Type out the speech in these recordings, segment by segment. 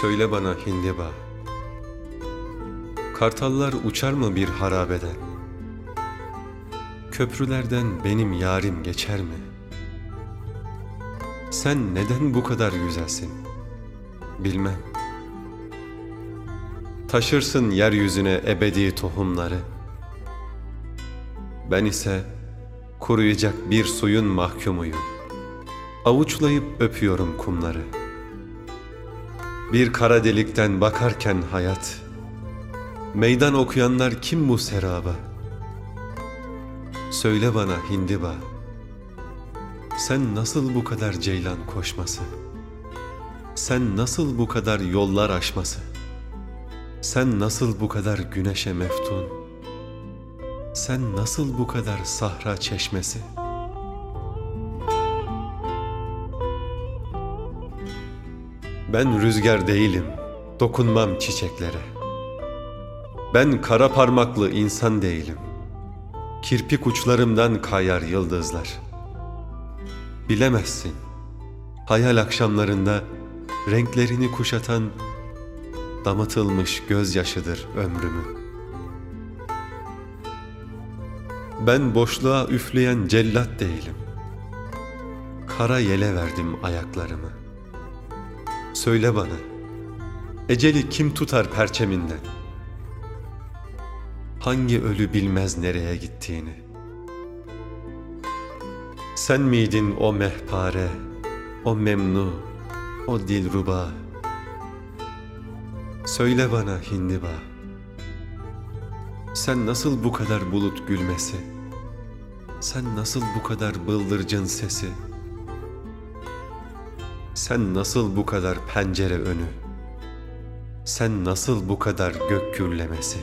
Söyle bana hindiba. Kartallar uçar mı bir harabeden? Köprülerden benim yarim geçer mi? Sen neden bu kadar güzelsin? Bilmem. Taşırsın yeryüzüne ebedi tohumları. Ben ise kuruyacak bir suyun mahkumuyum. Avuçlayıp öpüyorum kumları. Bir kara delikten bakarken hayat, meydan okuyanlar kim bu seraba? Söyle bana hindiba, sen nasıl bu kadar ceylan koşması? Sen nasıl bu kadar yollar aşması? Sen nasıl bu kadar güneşe meftun? Sen nasıl bu kadar sahra çeşmesi? Ben rüzgar değilim, dokunmam çiçeklere. Ben kara parmaklı insan değilim. Kirpik uçlarımdan kayar yıldızlar. Bilemezsin. Hayal akşamlarında renklerini kuşatan damatılmış gözyaşıdır ömrümü. Ben boşluğa üfleyen cellat değilim. Kara yele verdim ayaklarımı. Söyle bana, eceli kim tutar perçeminden? Hangi ölü bilmez nereye gittiğini? Sen miydin o mehpare, o memnu, o dilruba? Söyle bana hindiba. Sen nasıl bu kadar bulut gülmesi? Sen nasıl bu kadar bıldırcın sesi? Sen nasıl bu kadar pencere önü? Sen nasıl bu kadar gök gürlemesi?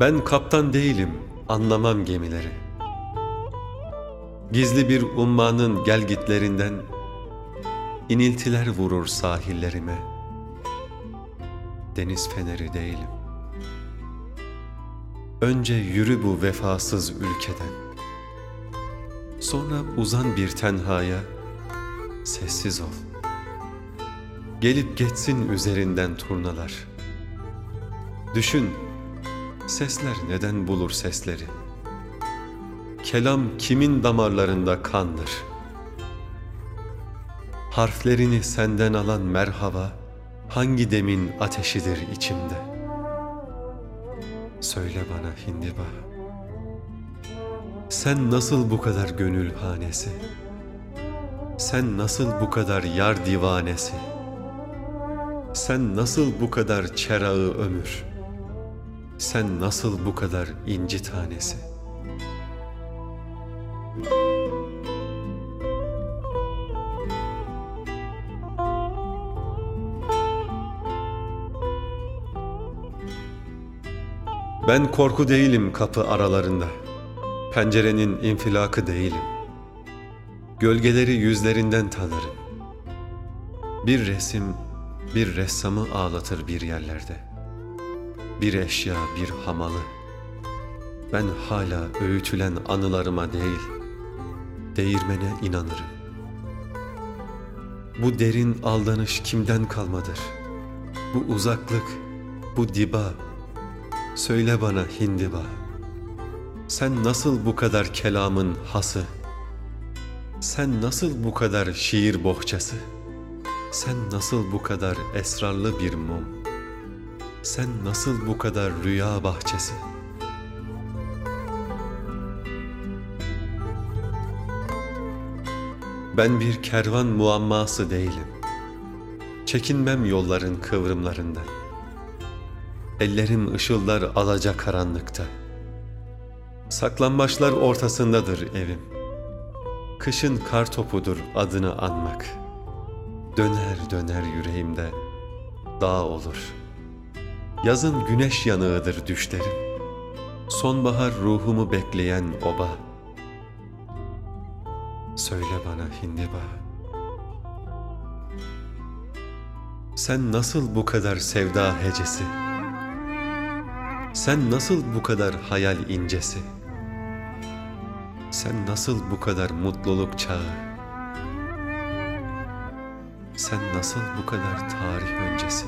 Ben kaptan değilim, anlamam gemileri. Gizli bir ummanın gelgitlerinden iniltiler vurur sahillerime. Deniz feneri değilim. Önce yürü bu vefasız ülkeden. Sonra uzan bir tenhaya, sessiz ol. Gelip geçsin üzerinden turnalar. Düşün, sesler neden bulur sesleri? Kelam kimin damarlarında kandır? Harflerini senden alan merhaba, hangi demin ateşidir içimde?'' Söyle bana hindiba. Sen nasıl bu kadar gönül hanesi? Sen nasıl bu kadar yar divanesi? Sen nasıl bu kadar çerağı ömür? Sen nasıl bu kadar inci tanesi Ben korku değilim kapı aralarında. Pencerenin infilakı değilim. Gölgeleri yüzlerinden tanırım. Bir resim bir ressamı ağlatır bir yerlerde. Bir eşya bir hamalı. Ben hala öğütülen anılarıma değil, değirmene inanırım. Bu derin aldanış kimden kalmadır? Bu uzaklık, bu diba, Söyle bana hindiba, sen nasıl bu kadar kelamın hası? Sen nasıl bu kadar şiir bohçası? Sen nasıl bu kadar esrarlı bir mum? Sen nasıl bu kadar rüya bahçesi? Ben bir kervan muamması değilim. Çekinmem yolların kıvrımlarından. Ellerim ışıldar alaca karanlıkta. Saklambaçlar ortasındadır evim. Kışın kar topudur adını anmak. Döner döner yüreğimde dağ olur. Yazın güneş yanığıdır düşlerim. Sonbahar ruhumu bekleyen oba. Söyle bana hindiba. Sen nasıl bu kadar sevda hecesi? Sen nasıl bu kadar hayal incesi? Sen nasıl bu kadar mutluluk çağı? Sen nasıl bu kadar tarih öncesi?